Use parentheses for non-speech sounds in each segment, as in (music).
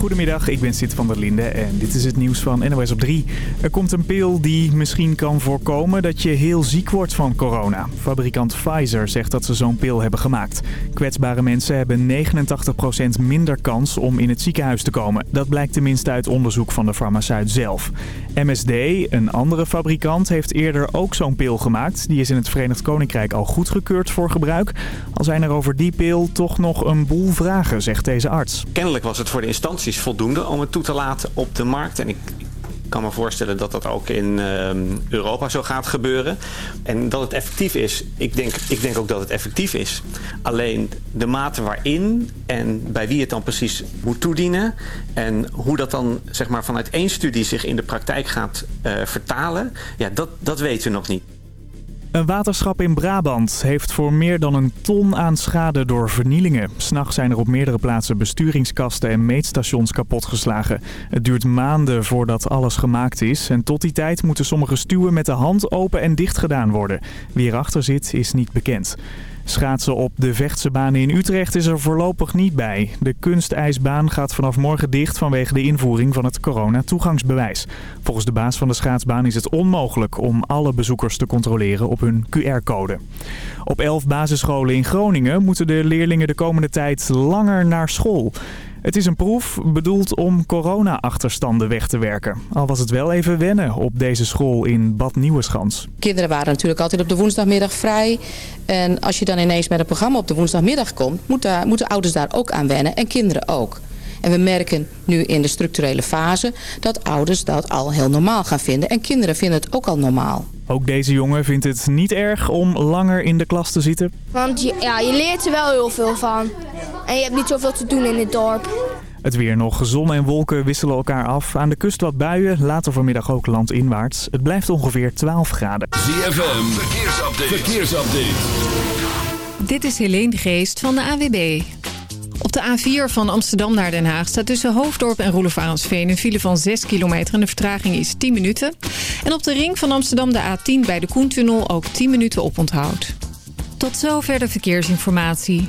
Goedemiddag, ik ben Sid van der Linde en dit is het nieuws van NOS op 3. Er komt een pil die misschien kan voorkomen dat je heel ziek wordt van corona. Fabrikant Pfizer zegt dat ze zo'n pil hebben gemaakt. Kwetsbare mensen hebben 89% minder kans om in het ziekenhuis te komen. Dat blijkt tenminste uit onderzoek van de farmaceut zelf. MSD, een andere fabrikant, heeft eerder ook zo'n pil gemaakt. Die is in het Verenigd Koninkrijk al goedgekeurd voor gebruik. Al zijn er over die pil toch nog een boel vragen, zegt deze arts. Kennelijk was het voor de instanties voldoende om het toe te laten op de markt. En ik kan me voorstellen dat dat ook in uh, Europa zo gaat gebeuren. En dat het effectief is, ik denk, ik denk ook dat het effectief is. Alleen de mate waarin en bij wie het dan precies moet toedienen... en hoe dat dan zeg maar, vanuit één studie zich in de praktijk gaat uh, vertalen... ja, dat, dat weten we nog niet. Een waterschap in Brabant heeft voor meer dan een ton aan schade door vernielingen. S'nachts zijn er op meerdere plaatsen besturingskasten en meetstations kapotgeslagen. Het duurt maanden voordat alles gemaakt is. En tot die tijd moeten sommige stuwen met de hand open en dicht gedaan worden. Wie erachter zit is niet bekend. Schaatsen op de Vechtsebaan in Utrecht is er voorlopig niet bij. De kunstijsbaan gaat vanaf morgen dicht vanwege de invoering van het corona-toegangsbewijs. Volgens de baas van de schaatsbaan is het onmogelijk om alle bezoekers te controleren op hun QR-code. Op elf basisscholen in Groningen moeten de leerlingen de komende tijd langer naar school. Het is een proef bedoeld om corona-achterstanden weg te werken. Al was het wel even wennen op deze school in Bad Nieuweschans. Kinderen waren natuurlijk altijd op de woensdagmiddag vrij. En als je dan ineens met een programma op de woensdagmiddag komt... moeten, moeten ouders daar ook aan wennen en kinderen ook. En we merken nu in de structurele fase dat ouders dat al heel normaal gaan vinden. En kinderen vinden het ook al normaal. Ook deze jongen vindt het niet erg om langer in de klas te zitten. Want je, ja, je leert er wel heel veel van. En je hebt niet zoveel te doen in het dorp. Het weer nog. Zon en wolken wisselen elkaar af. Aan de kust wat buien, later vanmiddag ook landinwaarts. Het blijft ongeveer 12 graden. ZFM, verkeersupdate. verkeersupdate. Dit is Helene Geest van de AWB. Op de A4 van Amsterdam naar Den Haag staat tussen Hoofddorp en Roelevarensveen een file van 6 kilometer en de vertraging is 10 minuten. En op de ring van Amsterdam de A10 bij de Koentunnel ook 10 minuten oponthoud. Tot zover de verkeersinformatie.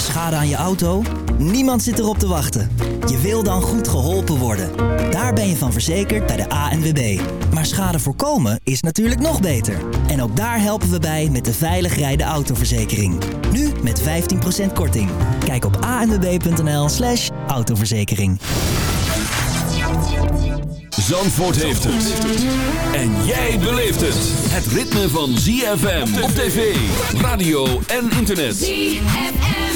Schade aan je auto? Niemand zit erop te wachten. Je wil dan goed geholpen worden. Daar ben je van verzekerd bij de ANWB. Maar schade voorkomen is natuurlijk nog beter. En ook daar helpen we bij met de veilig rijden autoverzekering. Nu met 15% korting. Kijk op anwb.nl slash autoverzekering. Zandvoort heeft het. En jij beleeft het. Het ritme van ZFM op tv, radio en internet. ZFM.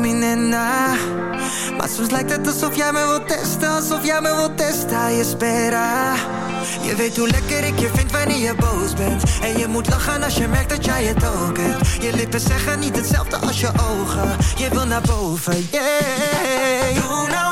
Na. Maar soms lijkt het alsof jij me wilt testen, alsof jij me wilt testen, je spera. Je weet hoe lekker ik je vind wanneer je boos bent. En je moet lachen als je merkt dat jij het ook hebt. Je lippen zeggen niet hetzelfde als je ogen. Je wil naar boven, yeah. Doe nou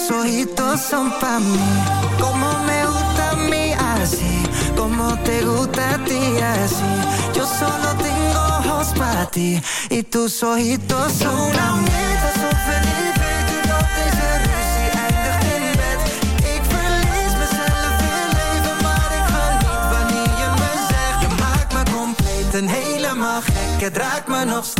Tus ojitos son para mí. Como me gusta a mí así, como te gusta a ti así. Yo solo tengo ojos para ti y tus ojitos son para mí. Me compleet en helemaal gek. Het raakt me nog steeds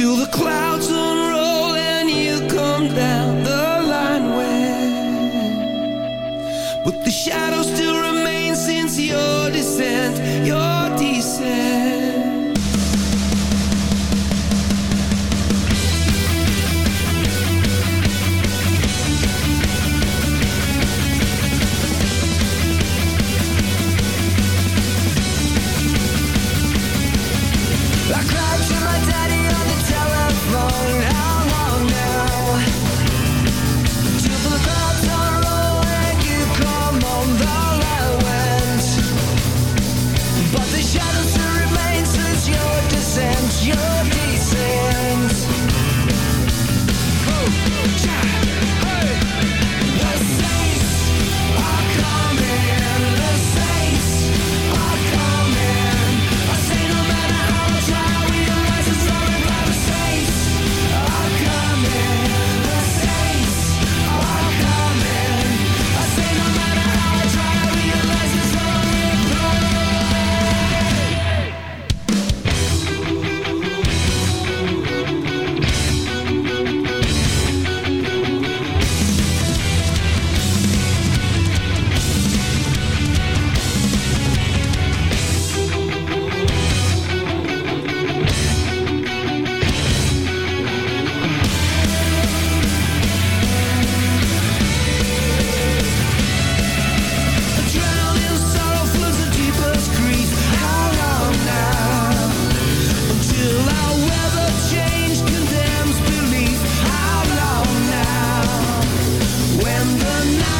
till the clouds I'm not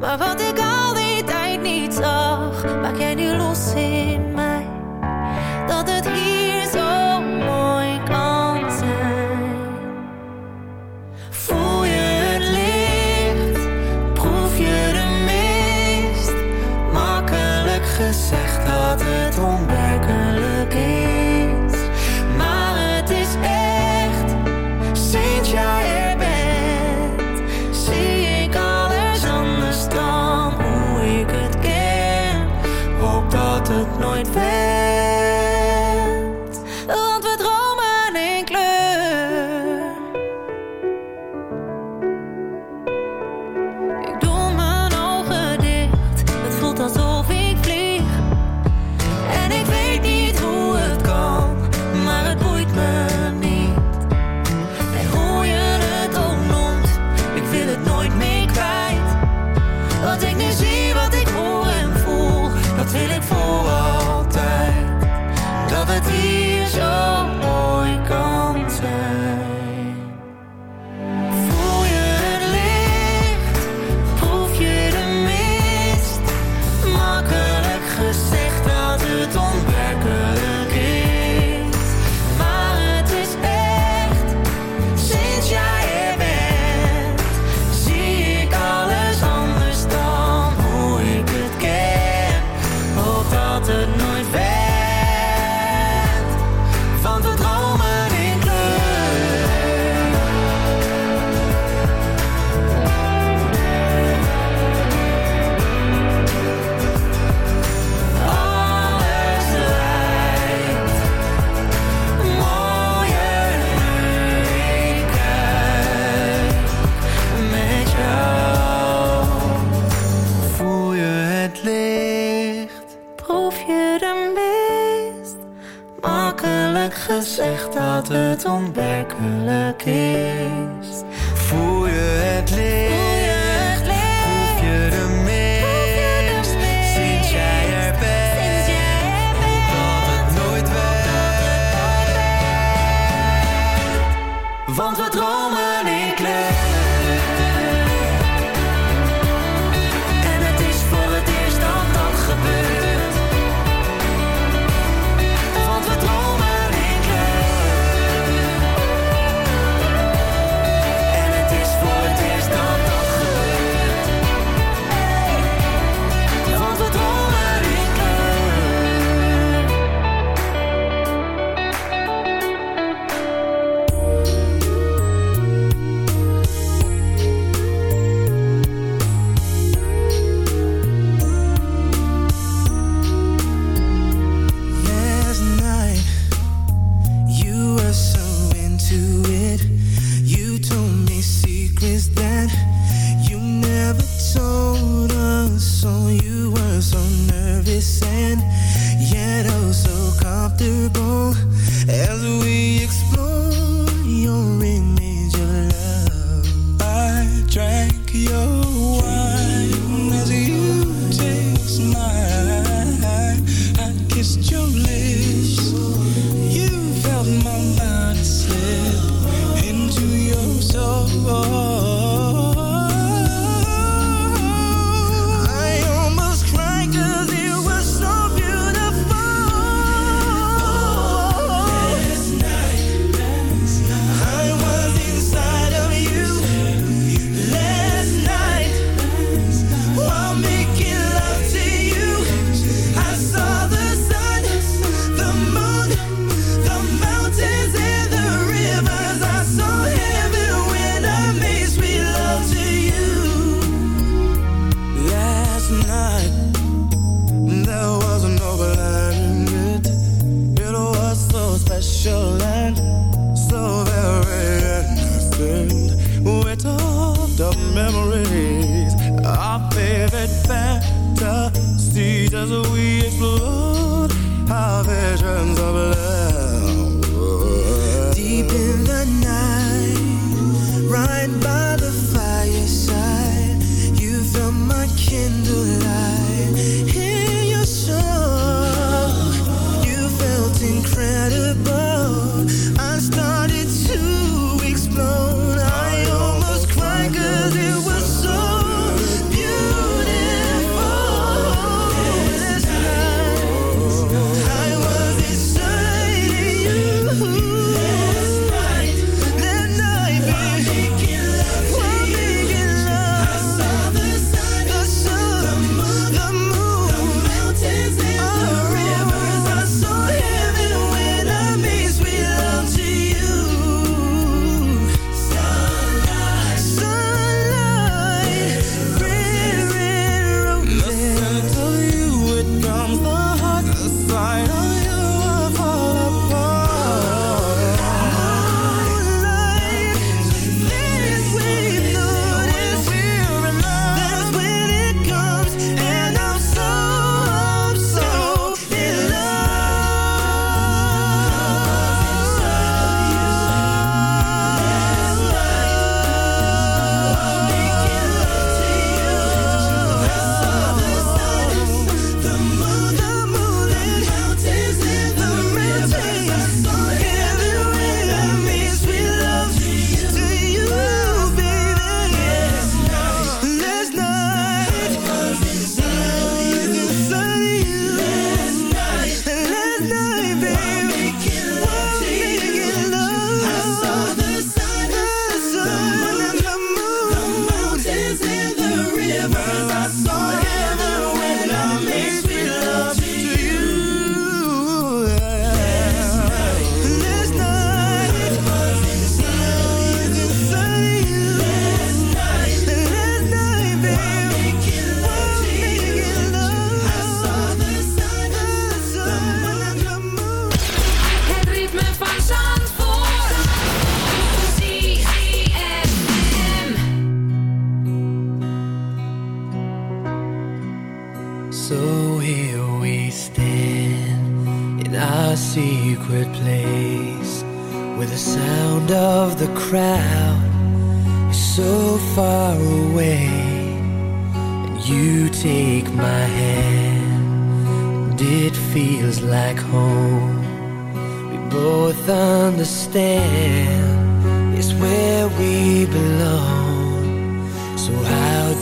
Maar wat ik dat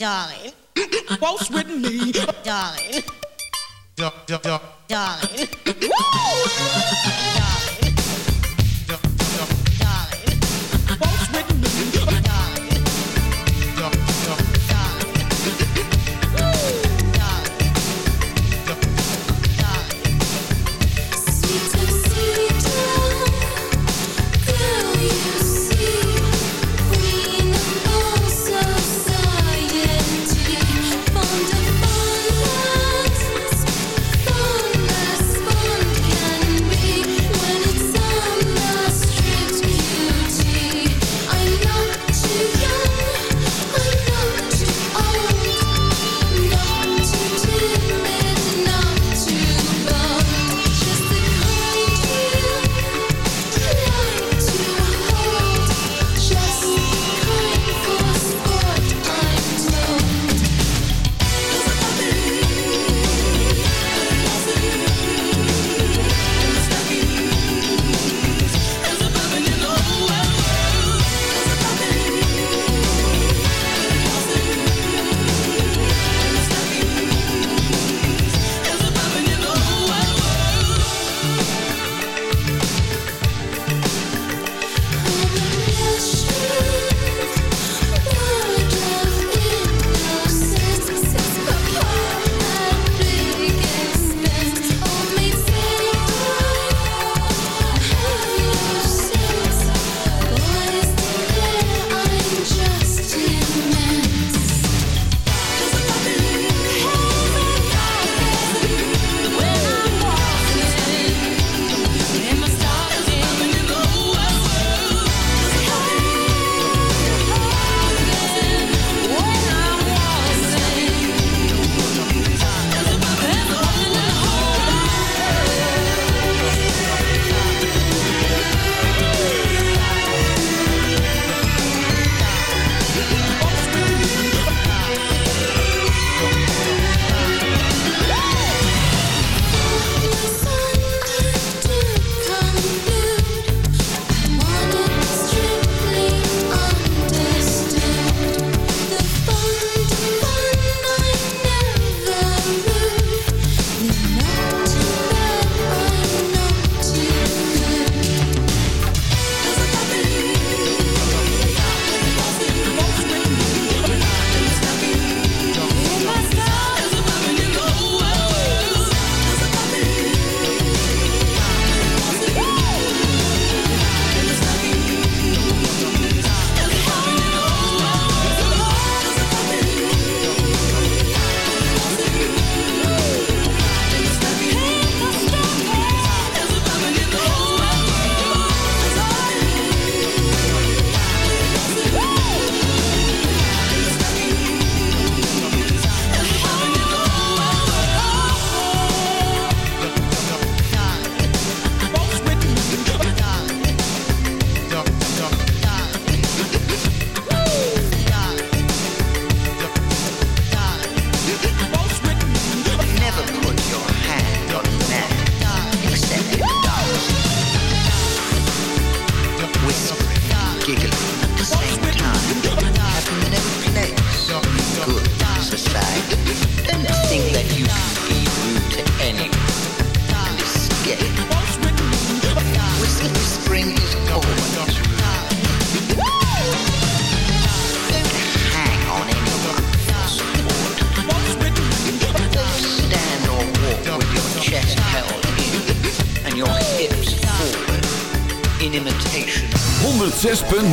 Darling. (coughs) Waltz with me. Darling. Darling. Never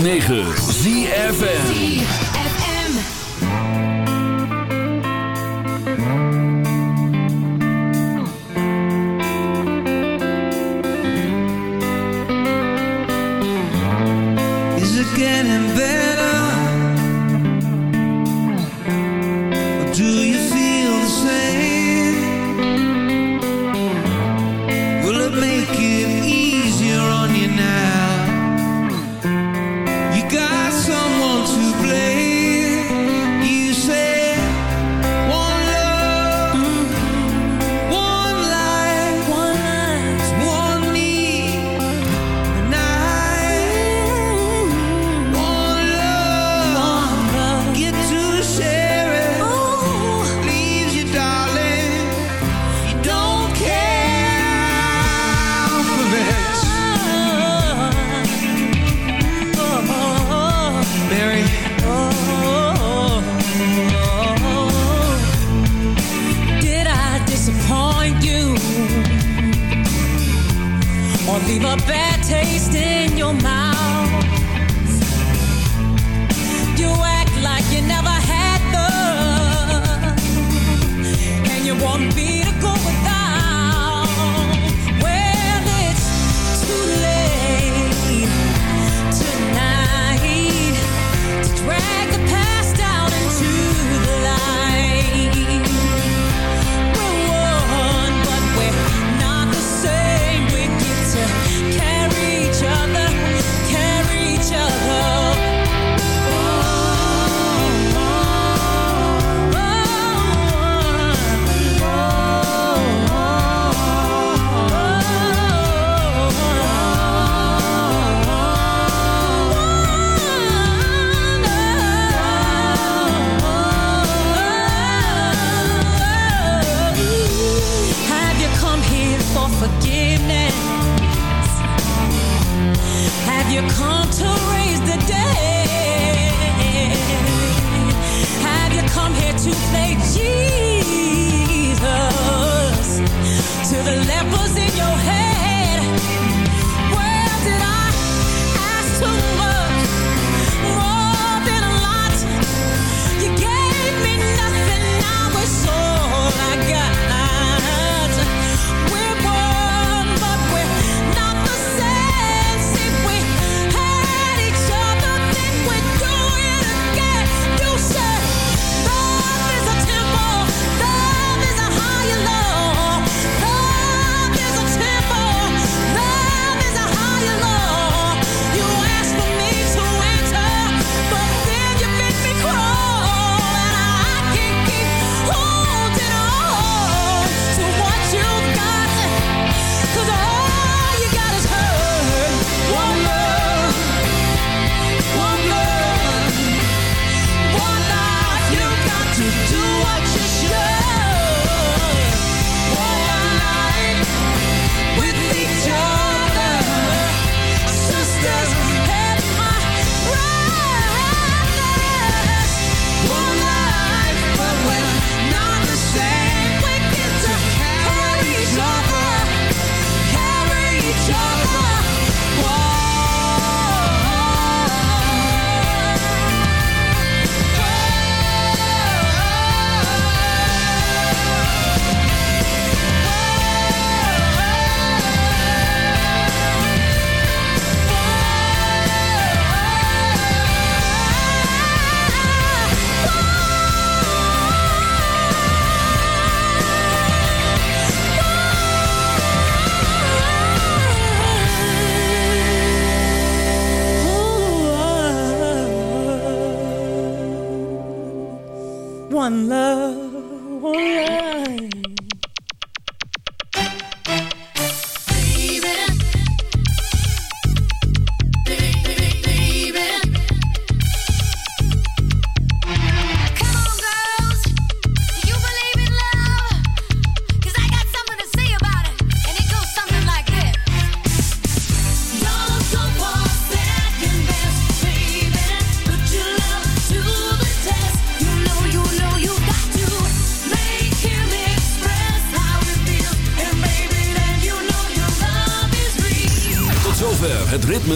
106.9 ZFN what you